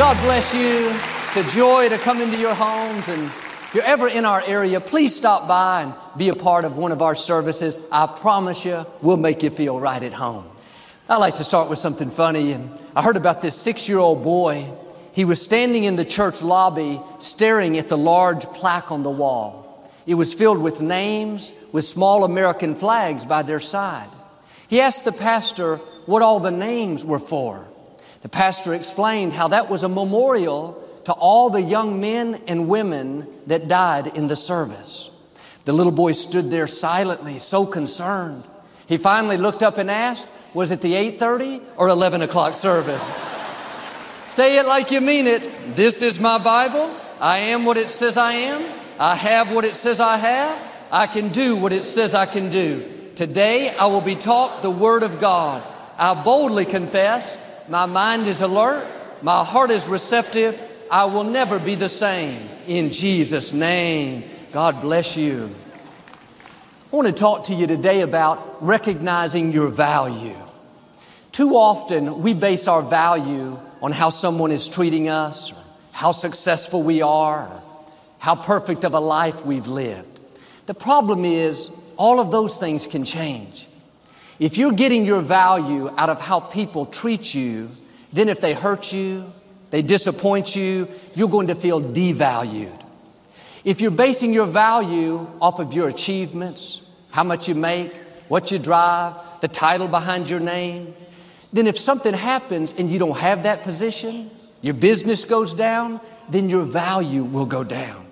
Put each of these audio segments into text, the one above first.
God bless you. It's a joy to come into your homes. And if you're ever in our area, please stop by and be a part of one of our services. I promise you, we'll make you feel right at home. I like to start with something funny. And I heard about this six year old boy. He was standing in the church lobby staring at the large plaque on the wall. It was filled with names with small American flags by their side. He asked the pastor what all the names were for. The pastor explained how that was a memorial to all the young men and women that died in the service. The little boy stood there silently, so concerned. He finally looked up and asked, was it the 8:30 or 11 o'clock service? Say it like you mean it. This is my Bible. I am what it says I am. I have what it says I have. I can do what it says I can do. Today I will be taught the Word of God. I boldly confess my mind is alert. My heart is receptive. I will never be the same. In Jesus' name, God bless you. I want to talk to you today about recognizing your value. Too often, we base our value on how someone is treating us, how successful we are, how perfect of a life we've lived. The problem is, all of those things can change. If you're getting your value out of how people treat you, then if they hurt you, they disappoint you, you're going to feel devalued. If you're basing your value off of your achievements, how much you make, what you drive, the title behind your name, then if something happens and you don't have that position, your business goes down, then your value will go down.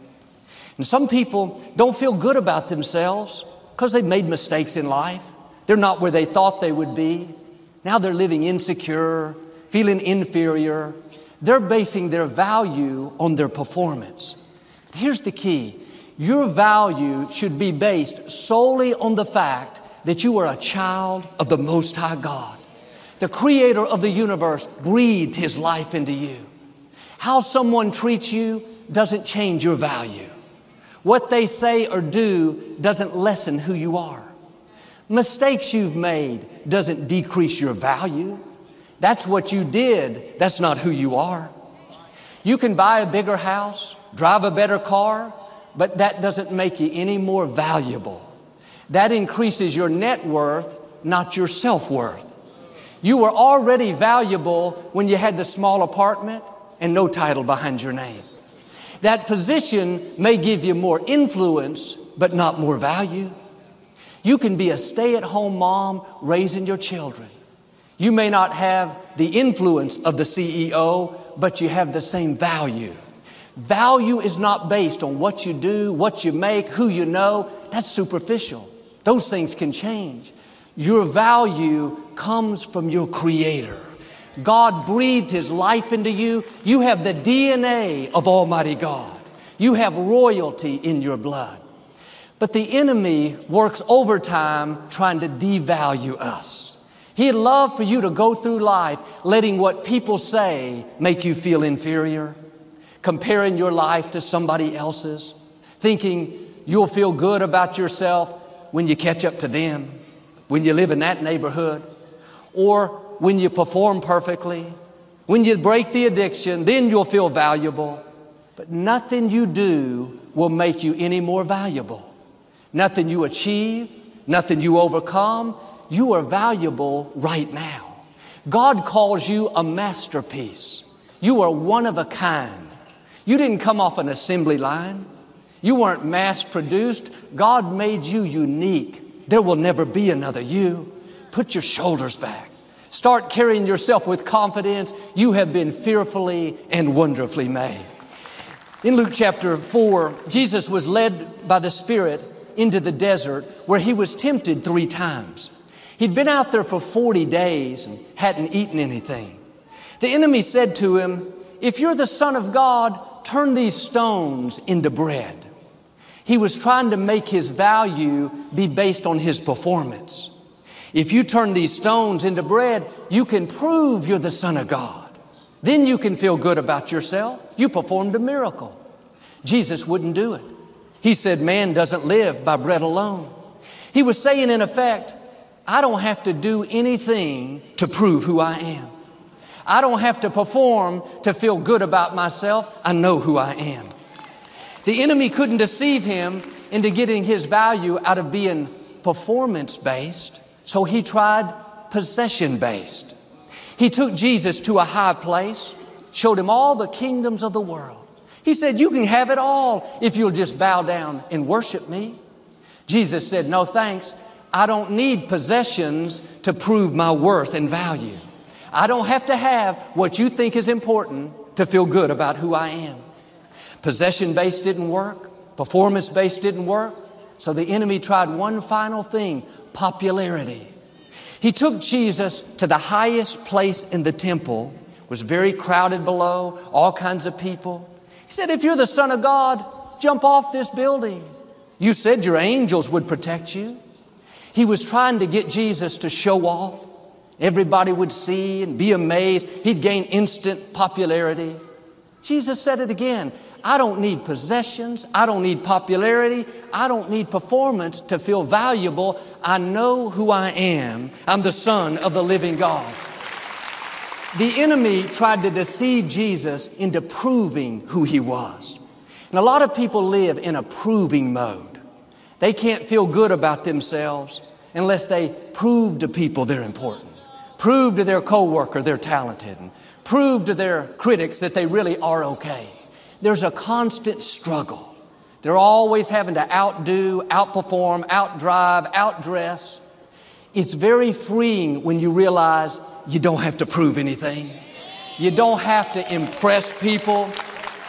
And some people don't feel good about themselves because they've made mistakes in life. They're not where they thought they would be. Now they're living insecure, feeling inferior. They're basing their value on their performance. Here's the key your value should be based solely on the fact that you are a child of the Most High God. The creator of the universe breathed his life into you. How someone treats you doesn't change your value. What they say or do doesn't lessen who you are. Mistakes you've made doesn't decrease your value. That's what you did. That's not who you are. You can buy a bigger house, drive a better car, but that doesn't make you any more valuable. That increases your net worth, not your self worth. You were already valuable when you had the small apartment and no title behind your name. That position may give you more influence, but not more value. You can be a stay at home mom raising your children. You may not have the influence of the CEO, but you have the same value. Value is not based on what you do, what you make, who you know. That's superficial. Those things can change. Your value comes from your Creator. God breathed His life into you. You have the DNA of Almighty God. You have royalty in your blood. But the enemy works overtime trying to devalue us. He'd love for you to go through life letting what people say make you feel inferior, comparing your life to somebody else's, thinking you'll feel good about yourself when you catch up to them, when you live in that neighborhood, or when you perform perfectly, when you break the addiction, then you'll feel valuable. But nothing you do will make you any more valuable nothing you achieve, nothing you overcome. You are valuable right now. God calls you a masterpiece. You are one of a kind. You didn't come off an assembly line. You weren't mass produced. God made you unique. There will never be another you. Put your shoulders back. Start carrying yourself with confidence. You have been fearfully and wonderfully made. In Luke chapter 4, Jesus was led by the Spirit into the desert where he was tempted three times. He'd been out there for 40 days and hadn't eaten anything. The enemy said to him, If you're the Son of God, turn these stones into bread. He was trying to make his value be based on his performance. If you turn these stones into bread, you can prove you're the Son of God. Then you can feel good about yourself. You performed a miracle. Jesus wouldn't do it. He said, Man doesn't live by bread alone. He was saying, in effect, I don't have to do anything to prove who I am. I don't have to perform to feel good about myself. I know who I am. The enemy couldn't deceive him into getting his value out of being performance based, so he tried possession based. He took Jesus to a high place, showed him all the kingdoms of the world. He said, You can have it all if you'll just bow down and worship me. Jesus said, No thanks. I don't need possessions to prove my worth and value. I don't have to have what you think is important to feel good about who I am. Possession based didn't work, performance based didn't work, so the enemy tried one final thing popularity. He took Jesus to the highest place in the temple, was very crowded below, all kinds of people. He said, If you're the Son of God, jump off this building. You said your angels would protect you. He was trying to get Jesus to show off. Everybody would see and be amazed. He'd gain instant popularity. Jesus said it again. I don't need possessions. I don't need popularity. I don't need performance to feel valuable. I know who I am. I'm the Son of the living God. The enemy tried to deceive Jesus into proving who he was. And a lot of people live in a proving mode. They can't feel good about themselves unless they prove to people they're important. Prove to their coworker they're talented. And prove to their critics that they really are okay. There's a constant struggle. They're always having to outdo, outperform, outdrive, outdress. It's very freeing when you realize you don't have to prove anything. You don't have to impress people.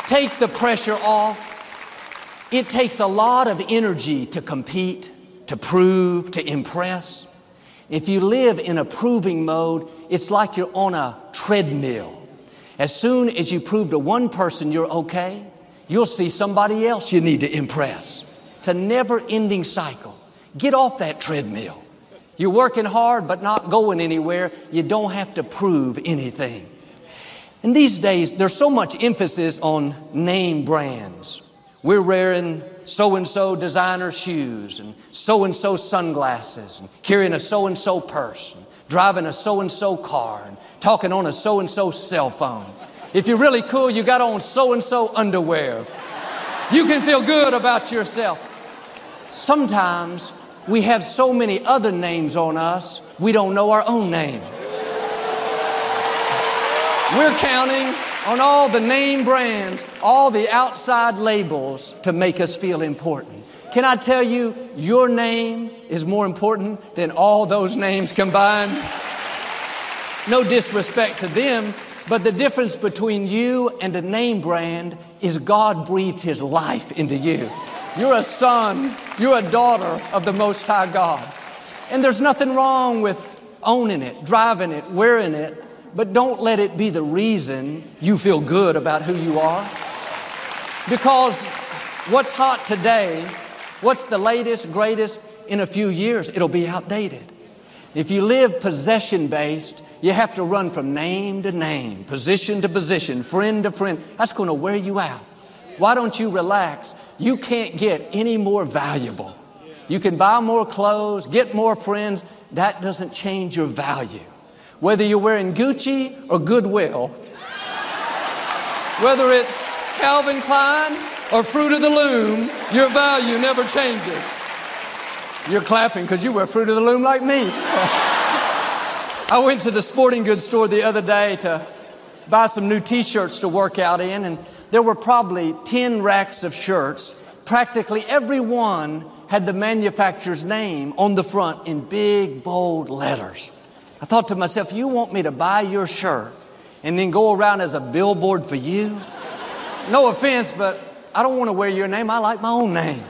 Take the pressure off. It takes a lot of energy to compete, to prove, to impress. If you live in a proving mode, it's like you're on a treadmill. As soon as you prove to one person you're okay, you'll see somebody else you need to impress. It's a never ending cycle. Get off that treadmill. You're working hard but not going anywhere. You don't have to prove anything. In these days, there's so much emphasis on name brands. We're wearing so and so designer shoes and so and so sunglasses and carrying a so and so purse and driving a so and so car and talking on a so and so cell phone. If you're really cool, you got on so and so underwear. You can feel good about yourself. Sometimes we have so many other names on us, we don't know our own name. We're counting on all the name brands, all the outside labels to make us feel important. Can I tell you, your name is more important than all those names combined? No disrespect to them, but the difference between you and a name brand is God breathed His life into you. You're a son, you're a daughter of the Most High God. And there's nothing wrong with owning it, driving it, wearing it, but don't let it be the reason you feel good about who you are. Because what's hot today, what's the latest, greatest, in a few years, it'll be outdated. If you live possession based, you have to run from name to name, position to position, friend to friend. That's going to wear you out. Why don't you relax? You can't get any more valuable. You can buy more clothes, get more friends. That doesn't change your value. Whether you're wearing Gucci or Goodwill, whether it's Calvin Klein or Fruit of the Loom, your value never changes. You're clapping because you wear Fruit of the Loom like me. I went to the sporting goods store the other day to buy some new t shirts to work out in, and there were probably 10 racks of shirts. Practically every one had the manufacturer's name on the front in big, bold letters. I thought to myself, you want me to buy your shirt and then go around as a billboard for you? No offense, but I don't want to wear your name. I like my own name.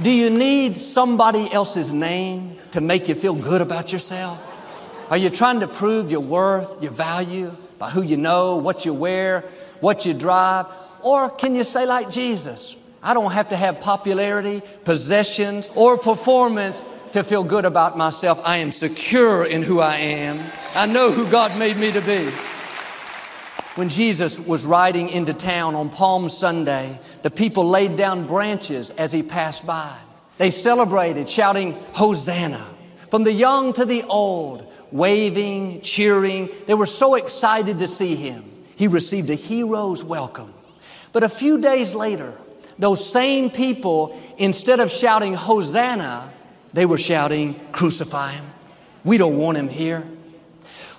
Do you need somebody else's name to make you feel good about yourself? Are you trying to prove your worth, your value by who you know, what you wear, what you drive? Or can you say, like Jesus, I don't have to have popularity, possessions, or performance to feel good about myself. I am secure in who I am. I know who God made me to be. When Jesus was riding into town on Palm Sunday, the people laid down branches as he passed by. They celebrated, shouting, Hosanna. From the young to the old, waving, cheering. They were so excited to see him. He received a hero's welcome. But a few days later, those same people, instead of shouting Hosanna, they were shouting, Crucify him. We don't want him here.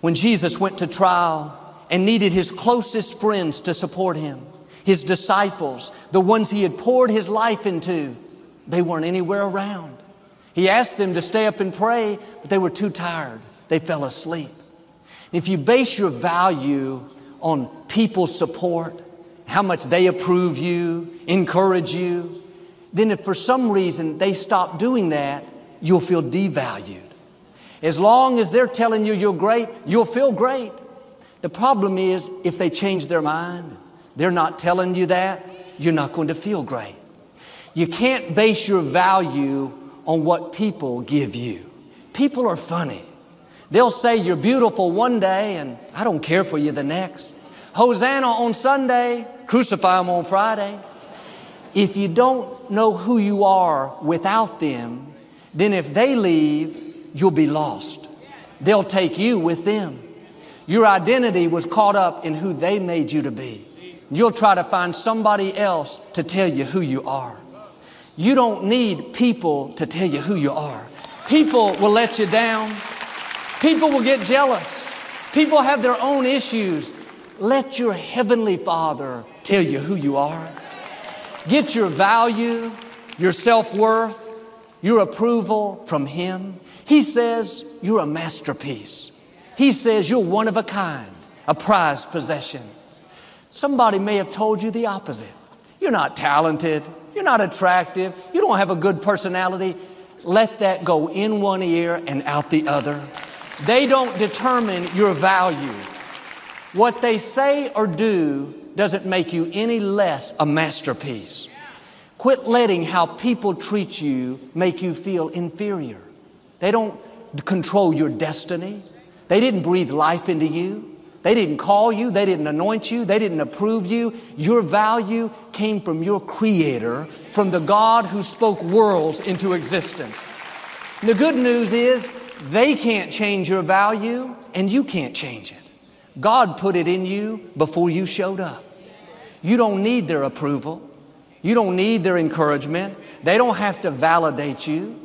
When Jesus went to trial and needed his closest friends to support him, his disciples, the ones he had poured his life into, they weren't anywhere around. He asked them to stay up and pray, but they were too tired. They fell asleep. If you base your value on people's support, how much they approve you, encourage you, then if for some reason they stop doing that, you'll feel devalued. As long as they're telling you you're great, you'll feel great. The problem is if they change their mind, they're not telling you that, you're not going to feel great. You can't base your value on what people give you. People are funny. They'll say you're beautiful one day and I don't care for you the next. Hosanna on Sunday, crucify them on Friday. If you don't know who you are without them, then if they leave, you'll be lost. They'll take you with them. Your identity was caught up in who they made you to be. You'll try to find somebody else to tell you who you are. You don't need people to tell you who you are. People will let you down. People will get jealous. People have their own issues. Let your Heavenly Father tell you who you are. Get your value, your self worth, your approval from Him. He says you're a masterpiece. He says you're one of a kind, a prized possession. Somebody may have told you the opposite. You're not talented. You're not attractive. You don't have a good personality. Let that go in one ear and out the other. They don't determine your value. What they say or do doesn't make you any less a masterpiece. Quit letting how people treat you make you feel inferior. They don't control your destiny. They didn't breathe life into you. They didn't call you, they didn't anoint you, they didn't approve you. Your value came from your Creator, from the God who spoke worlds into existence. And the good news is they can't change your value and you can't change it. God put it in you before you showed up. You don't need their approval. You don't need their encouragement. They don't have to validate you.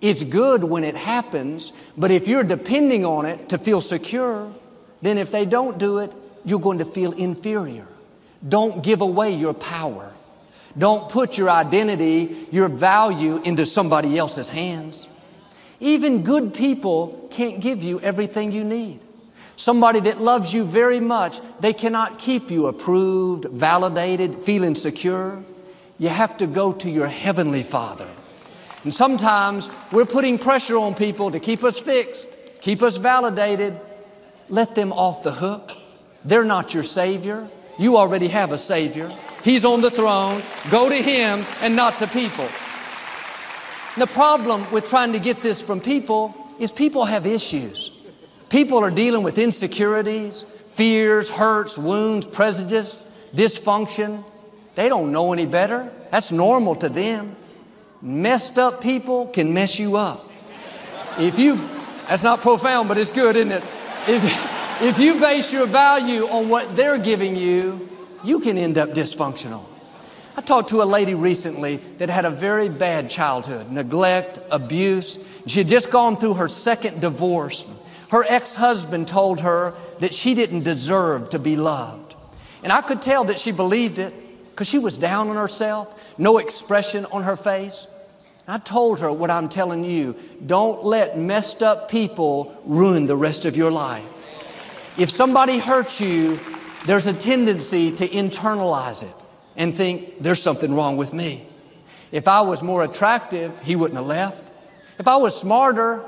It's good when it happens, but if you're depending on it to feel secure, then if they don't do it, you're going to feel inferior. Don't give away your power. Don't put your identity, your value into somebody else's hands. Even good people can't give you everything you need. Somebody that loves you very much, they cannot keep you approved, validated, feeling secure. You have to go to your Heavenly Father. And sometimes we're putting pressure on people to keep us fixed, keep us validated, let them off the hook. They're not your Savior. You already have a Savior. He's on the throne. Go to Him and not to people. The problem with trying to get this from people is people have issues. People are dealing with insecurities, fears, hurts, wounds, prejudice, dysfunction. They don't know any better. That's normal to them. Messed up people can mess you up. If you, that's not profound, but it's good, isn't it? If, if you base your value on what they're giving you, you can end up dysfunctional. I talked to a lady recently that had a very bad childhood neglect, abuse. She had just gone through her second divorce. Her ex husband told her that she didn't deserve to be loved. And I could tell that she believed it because she was down on herself, no expression on her face. I told her what I'm telling you. Don't let messed up people ruin the rest of your life. If somebody hurts you, there's a tendency to internalize it and think there's something wrong with me. If I was more attractive, he wouldn't have left. If I was smarter,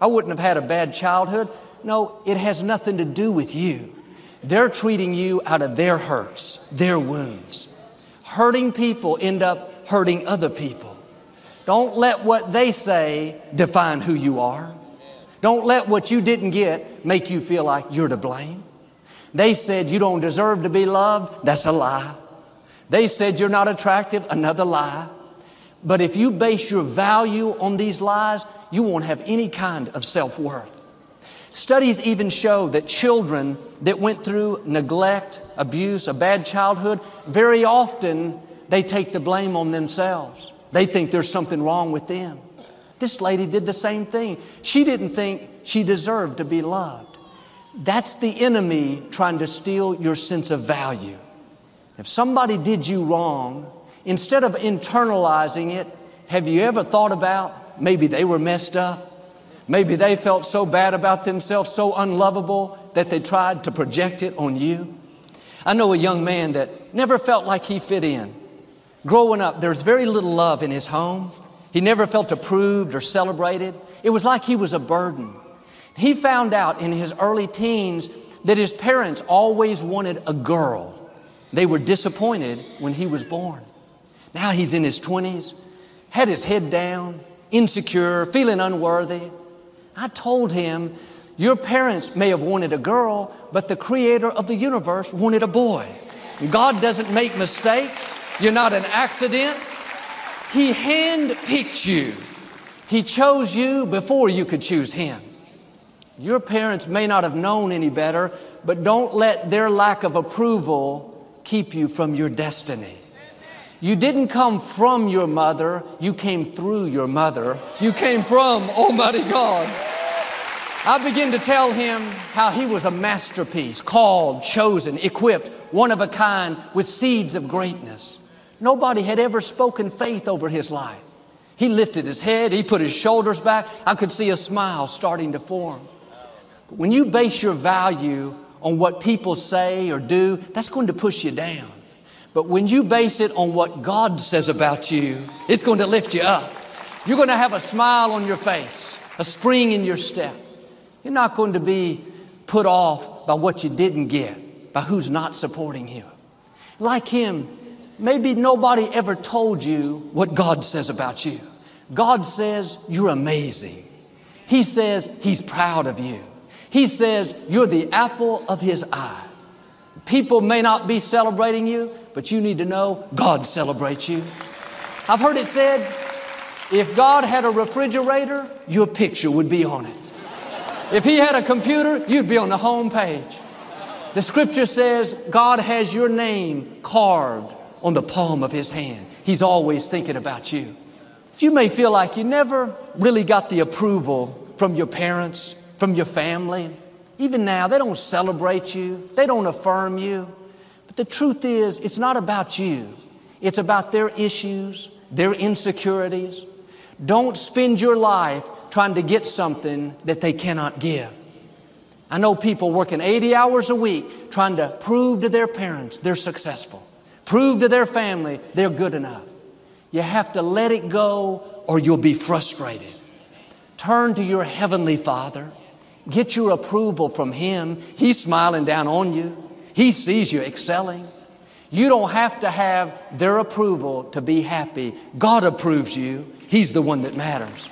I wouldn't have had a bad childhood. No, it has nothing to do with you. They're treating you out of their hurts, their wounds. Hurting people end up hurting other people. Don't let what they say define who you are. Don't let what you didn't get make you feel like you're to blame. They said you don't deserve to be loved. That's a lie. They said you're not attractive. Another lie. But if you base your value on these lies, you won't have any kind of self worth. Studies even show that children that went through neglect, abuse, a bad childhood, very often they take the blame on themselves. They think there's something wrong with them. This lady did the same thing. She didn't think she deserved to be loved. That's the enemy trying to steal your sense of value. If somebody did you wrong, instead of internalizing it, have you ever thought about maybe they were messed up? Maybe they felt so bad about themselves, so unlovable, that they tried to project it on you. I know a young man that never felt like he fit in. Growing up, there was very little love in his home. He never felt approved or celebrated. It was like he was a burden. He found out in his early teens that his parents always wanted a girl. They were disappointed when he was born. Now he's in his 20s, had his head down, insecure, feeling unworthy. I told him, Your parents may have wanted a girl, but the creator of the universe wanted a boy. God doesn't make mistakes. You're not an accident. He handpicked you. He chose you before you could choose Him. Your parents may not have known any better, but don't let their lack of approval keep you from your destiny. You didn't come from your mother, you came through your mother. You came from Almighty God. I begin to tell him how he was a masterpiece, called, chosen, equipped, one of a kind, with seeds of greatness. Nobody had ever spoken faith over his life. He lifted his head, he put his shoulders back. I could see a smile starting to form. But when you base your value on what people say or do, that's going to push you down. But when you base it on what God says about you, it's going to lift you up. You're going to have a smile on your face, a spring in your step. You're not going to be put off by what you didn't get, by who's not supporting you. Like him, maybe nobody ever told you what God says about you. God says you're amazing. He says He's proud of you. He says you're the apple of His eye. People may not be celebrating you, but you need to know God celebrates you. I've heard it said, if God had a refrigerator, your picture would be on it. If He had a computer, you'd be on the home page. The scripture says God has your name carved on the palm of His hand. He's always thinking about you. You may feel like you never really got the approval from your parents from your family. Even now, they don't celebrate you, they don't affirm you. But the truth is, it's not about you, it's about their issues, their insecurities. Don't spend your life trying to get something that they cannot give. I know people working 80 hours a week trying to prove to their parents they're successful, prove to their family they're good enough. You have to let it go or you'll be frustrated. Turn to your Heavenly Father Get your approval from Him. He's smiling down on you. He sees you excelling. You don't have to have their approval to be happy. God approves you. He's the one that matters.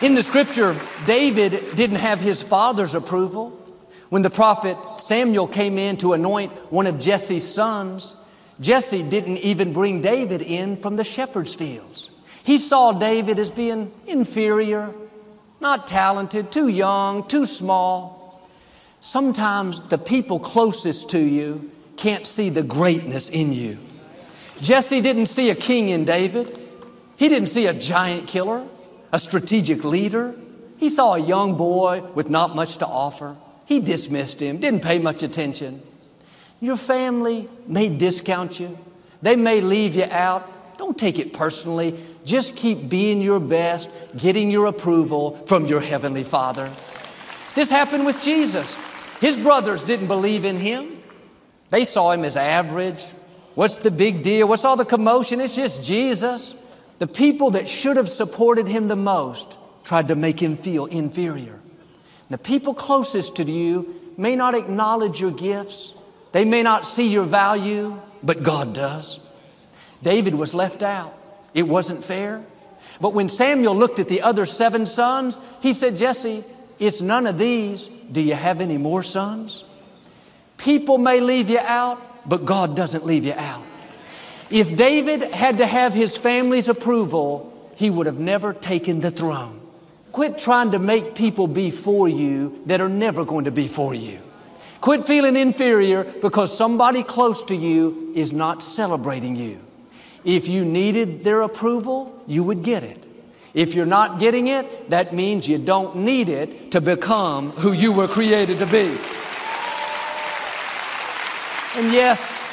In the scripture, David didn't have his father's approval. When the prophet Samuel came in to anoint one of Jesse's sons, Jesse didn't even bring David in from the shepherd's fields. He saw David as being inferior, not talented, too young, too small. Sometimes the people closest to you can't see the greatness in you. Jesse didn't see a king in David. He didn't see a giant killer, a strategic leader. He saw a young boy with not much to offer. He dismissed him, didn't pay much attention. Your family may discount you. They may leave you out. Don't take it personally. Just keep being your best, getting your approval from your Heavenly Father. This happened with Jesus. His brothers didn't believe in him. They saw him as average. What's the big deal? What's all the commotion? It's just Jesus. The people that should have supported him the most tried to make him feel inferior. The people closest to you may not acknowledge your gifts. They may not see your value, but God does. David was left out. It wasn't fair. But when Samuel looked at the other seven sons, he said, Jesse, it's none of these. Do you have any more sons? People may leave you out, but God doesn't leave you out. If David had to have his family's approval, he would have never taken the throne. Quit trying to make people be for you that are never going to be for you. Quit feeling inferior because somebody close to you is not celebrating you. If you needed their approval, you would get it. If you're not getting it, that means you don't need it to become who you were created to be. And yes,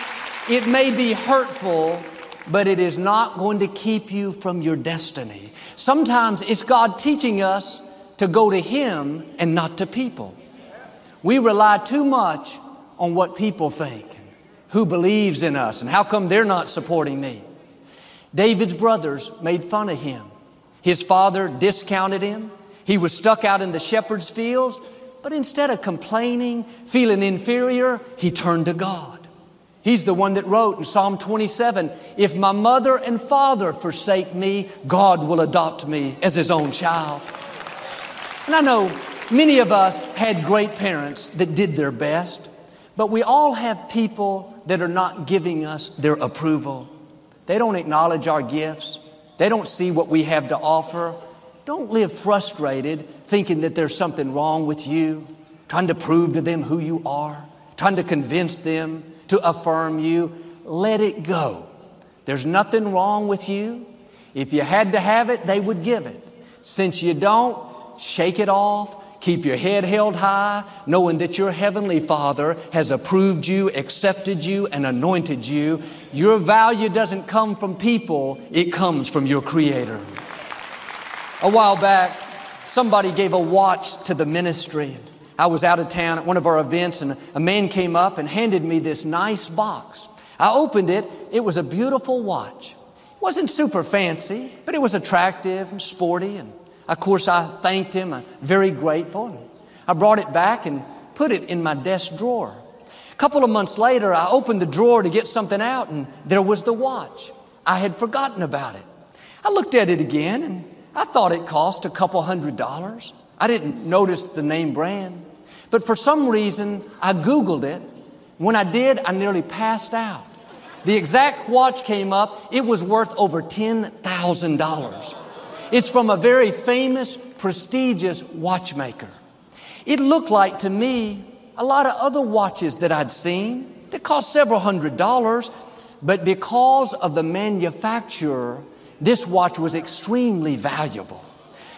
it may be hurtful, but it is not going to keep you from your destiny. Sometimes it's God teaching us to go to Him and not to people. We rely too much on what people think, who believes in us, and how come they're not supporting me. David's brothers made fun of him. His father discounted him. He was stuck out in the shepherd's fields, but instead of complaining, feeling inferior, he turned to God. He's the one that wrote in Psalm 27 If my mother and father forsake me, God will adopt me as his own child. And I know many of us had great parents that did their best, but we all have people that are not giving us their approval. They don't acknowledge our gifts, they don't see what we have to offer. Don't live frustrated thinking that there's something wrong with you, trying to prove to them who you are, trying to convince them to affirm you. Let it go. There's nothing wrong with you. If you had to have it, they would give it. Since you don't, shake it off. Keep your head held high, knowing that your Heavenly Father has approved you, accepted you, and anointed you. Your value doesn't come from people, it comes from your Creator. A while back, somebody gave a watch to the ministry. I was out of town at one of our events, and a man came up and handed me this nice box. I opened it, it was a beautiful watch. It wasn't super fancy, but it was attractive and sporty. And of course, I thanked him, I'm very grateful. I brought it back and put it in my desk drawer. A couple of months later, I opened the drawer to get something out, and there was the watch. I had forgotten about it. I looked at it again, and I thought it cost a couple hundred dollars. I didn't notice the name brand. But for some reason, I Googled it. When I did, I nearly passed out. The exact watch came up, it was worth over $10,000. It's from a very famous, prestigious watchmaker. It looked like to me a lot of other watches that I'd seen that cost several hundred dollars, but because of the manufacturer, this watch was extremely valuable.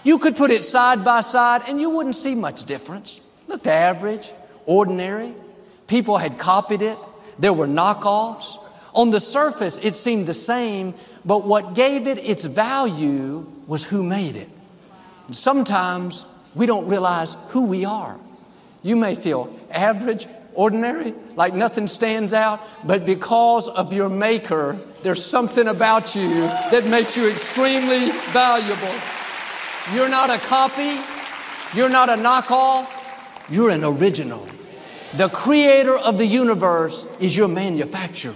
You could put it side by side and you wouldn't see much difference looked average, ordinary. People had copied it. There were knockoffs. On the surface, it seemed the same, but what gave it its value was who made it. And sometimes we don't realize who we are. You may feel average, ordinary, like nothing stands out, but because of your maker, there's something about you that makes you extremely valuable. You're not a copy, you're not a knockoff, you're an original. The creator of the universe is your manufacturer.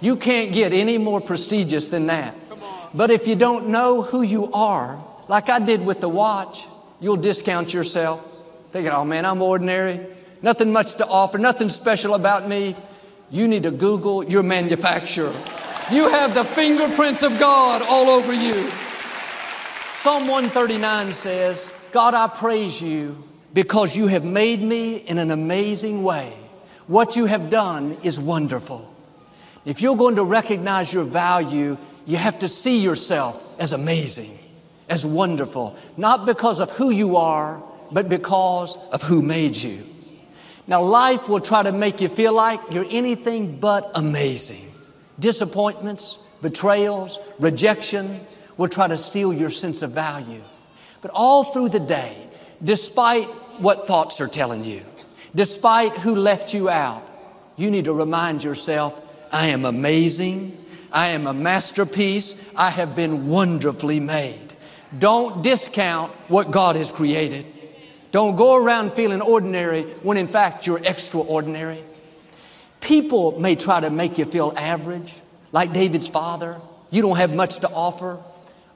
You can't get any more prestigious than that. But if you don't know who you are, like I did with the watch, you'll discount yourself, thinking, oh man, I'm ordinary, nothing much to offer, nothing special about me. You need to Google your manufacturer. You have the fingerprints of God all over you. Psalm 139 says, God, I praise you because you have made me in an amazing way. What you have done is wonderful. If you're going to recognize your value, you have to see yourself as amazing, as wonderful, not because of who you are, but because of who made you. Now, life will try to make you feel like you're anything but amazing. Disappointments, betrayals, rejection will try to steal your sense of value. But all through the day, despite what thoughts are telling you. Despite who left you out, you need to remind yourself, I am amazing. I am a masterpiece. I have been wonderfully made. Don't discount what God has created. Don't go around feeling ordinary when in fact you're extraordinary. People may try to make you feel average, like David's father. You don't have much to offer.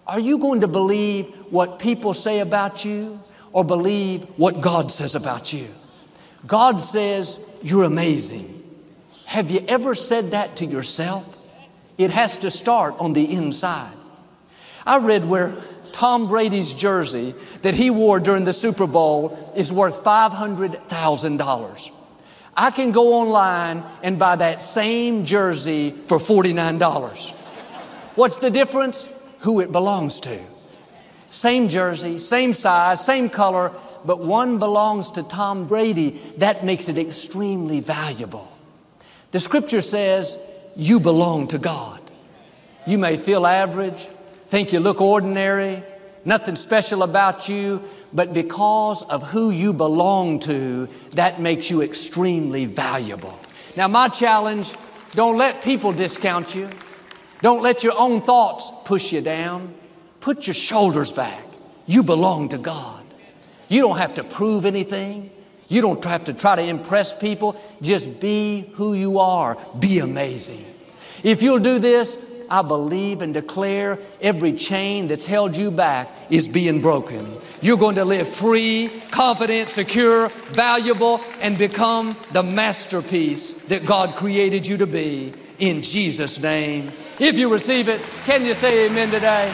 Are you going to believe what people say about you or believe what God says about you. God says, You're amazing. Have you ever said that to yourself? It has to start on the inside. I read where Tom Brady's jersey that he wore during the Super Bowl is worth $500,000. I can go online and buy that same jersey for $49. What's the difference? Who it belongs to. Same jersey, same size, same color, but one belongs to Tom Brady. That makes it extremely valuable. The scripture says, You belong to God. You may feel average, think you look ordinary, nothing special about you, but because of who you belong to, that makes you extremely valuable. Now, my challenge don't let people discount you, don't let your own thoughts push you down. Put your shoulders back. You belong to God. You don't have to prove anything. You don't have to try to impress people. Just be who you are. Be amazing. If you'll do this, I believe and declare every chain that's held you back is being broken. You're going to live free, confident, secure, valuable, and become the masterpiece that God created you to be in Jesus' name. If you receive it, can you say amen today?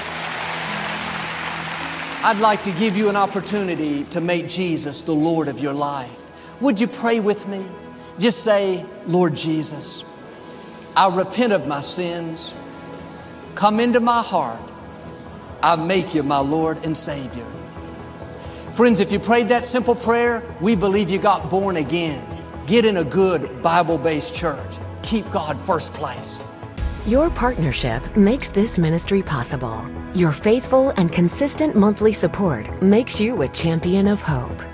I'd like to give you an opportunity to make Jesus the Lord of your life. Would you pray with me? Just say, Lord Jesus, I repent of my sins. Come into my heart. I make you my Lord and Savior. Friends, if you prayed that simple prayer, we believe you got born again. Get in a good Bible based church. Keep God first place. Your partnership makes this ministry possible. Your faithful and consistent monthly support makes you a champion of hope.